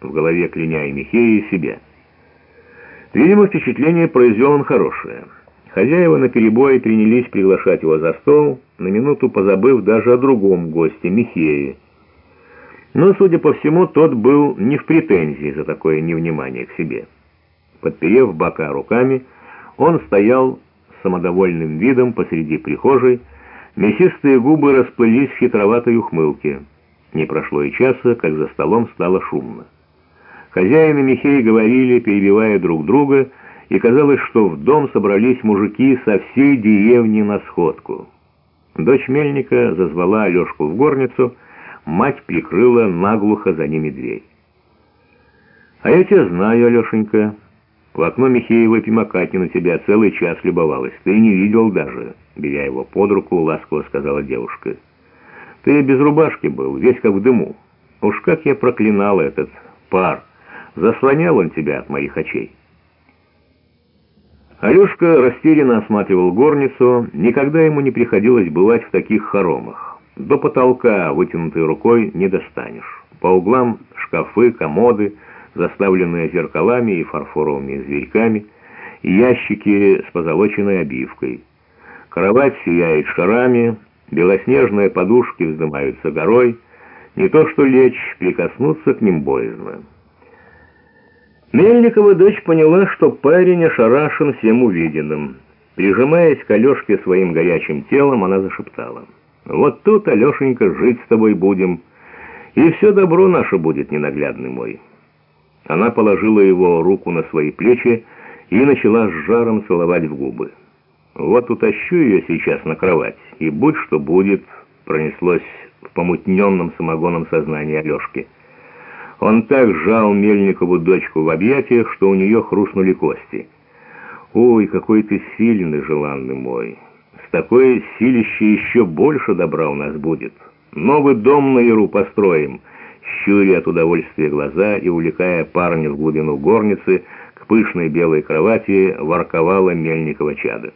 в голове кляня и Михея, и себя. Видимо, впечатление произвел он хорошее. Хозяева наперебой принялись приглашать его за стол, на минуту позабыв даже о другом госте, Михее. Но, судя по всему, тот был не в претензии за такое невнимание к себе. Подперев бока руками, он стоял с самодовольным видом посреди прихожей, мясистые губы расплылись в хитроватой ухмылке. Не прошло и часа, как за столом стало шумно. Хозяин и Михей говорили, перебивая друг друга, и казалось, что в дом собрались мужики со всей деревни на сходку. Дочь Мельника зазвала Алешку в горницу, мать прикрыла наглухо за ними дверь. «А я тебя знаю, Алешенька. В окно Михеева Пимакати на тебя целый час любовалась. Ты не видел даже», — беря его под руку, ласково сказала девушка. «Ты без рубашки был, весь как в дыму. Уж как я проклинал этот пар. Заслонял он тебя от моих очей». Алешка растерянно осматривал горницу. Никогда ему не приходилось бывать в таких хоромах. До потолка вытянутой рукой не достанешь. По углам шкафы, комоды, заставленные зеркалами и фарфоровыми зверьками, ящики с позолоченной обивкой. Кровать сияет шарами, белоснежные подушки вздымаются горой. Не то что лечь, прикоснуться к ним боязно. Мельникова дочь поняла, что парень ошарашен всем увиденным. Прижимаясь к Алешке своим горячим телом, она зашептала. «Вот тут, Алешенька, жить с тобой будем, и все добро наше будет, ненаглядный мой». Она положила его руку на свои плечи и начала с жаром целовать в губы. «Вот утащу ее сейчас на кровать, и будь что будет», пронеслось в помутненном самогоном сознании Алешки. Он так сжал Мельникову дочку в объятиях, что у нее хрустнули кости. «Ой, какой ты сильный, желанный мой! С такой силищей еще больше добра у нас будет. Новый дом на Яру построим!» Щуря от удовольствия глаза и увлекая парня в глубину горницы, к пышной белой кровати ворковала Мельникова чада.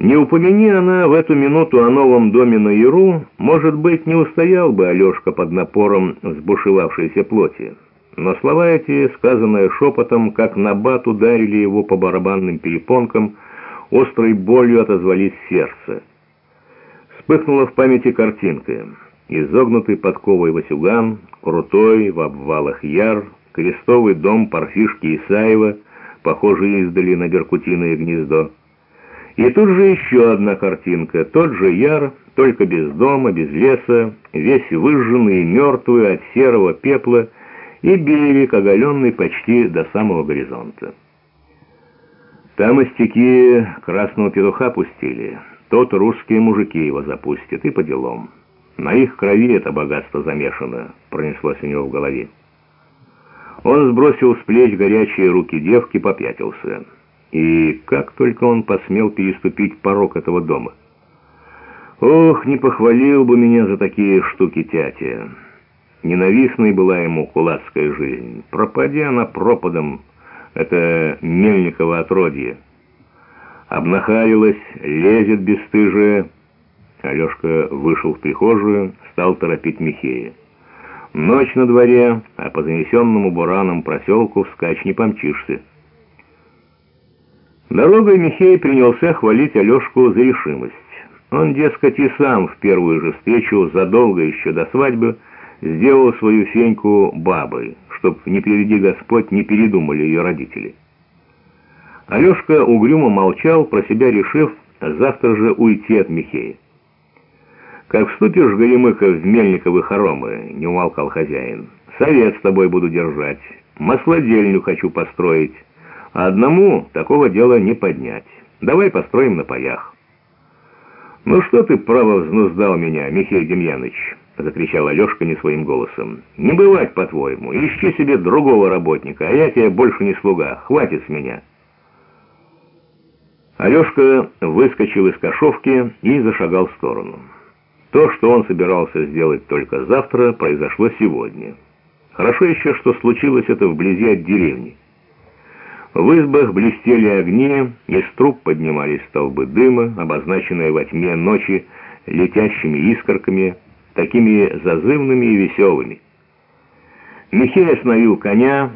Не упомяни она в эту минуту о новом доме на Яру, может быть, не устоял бы Алешка под напором сбушевавшейся плоти. Но слова эти, сказанные шепотом, как набат ударили его по барабанным перепонкам, острой болью отозвались в сердце. Вспыхнула в памяти картинка. Изогнутый подковой Васюган, крутой в обвалах яр, крестовый дом Парфишки Исаева, похожий издали на беркутиное гнездо. И тут же еще одна картинка, тот же яр, только без дома, без леса, весь выжженный и мертвый от серого пепла, и берег, оголенный почти до самого горизонта. Там истеки красного петуха пустили, тот русские мужики его запустят, и по делам. На их крови это богатство замешано, пронеслось у него в голове. Он сбросил с плеч горячие руки девки, попятился. И как только он посмел переступить порог этого дома. Ох, не похвалил бы меня за такие штуки тятя. Ненавистной была ему кулацкая жизнь. Пропади она пропадом, это Мельниково отродье. Обнахарилась, лезет бесстыжая. Алешка вышел в прихожую, стал торопить Михея. Ночь на дворе, а по занесенному бураном проселку вскачь не помчишься. Дорогой Михей принялся хвалить Алешку за решимость. Он, дескать, и сам в первую же встречу, задолго еще до свадьбы, сделал свою Феньку бабой, чтоб, не приведи Господь, не передумали ее родители. Алешка угрюмо молчал, про себя решив завтра же уйти от Михея. «Как вступишь, Горемыка, в Мельниковы хоромы», — не умолкал хозяин, — «совет с тобой буду держать, маслодельню хочу построить». А одному такого дела не поднять. Давай построим на паях. «Ну что ты, право, взнуздал меня, Михей Демьяныч?» — закричал Алешка не своим голосом. «Не бывать, по-твоему. Ищи себе другого работника, а я тебе больше не слуга. Хватит с меня». Алешка выскочил из кошовки и зашагал в сторону. То, что он собирался сделать только завтра, произошло сегодня. Хорошо еще, что случилось это вблизи от деревни. В избах блестели огни, из труб поднимались столбы дыма, обозначенные во тьме ночи летящими искорками, такими зазывными и веселыми. Михей остановил коня,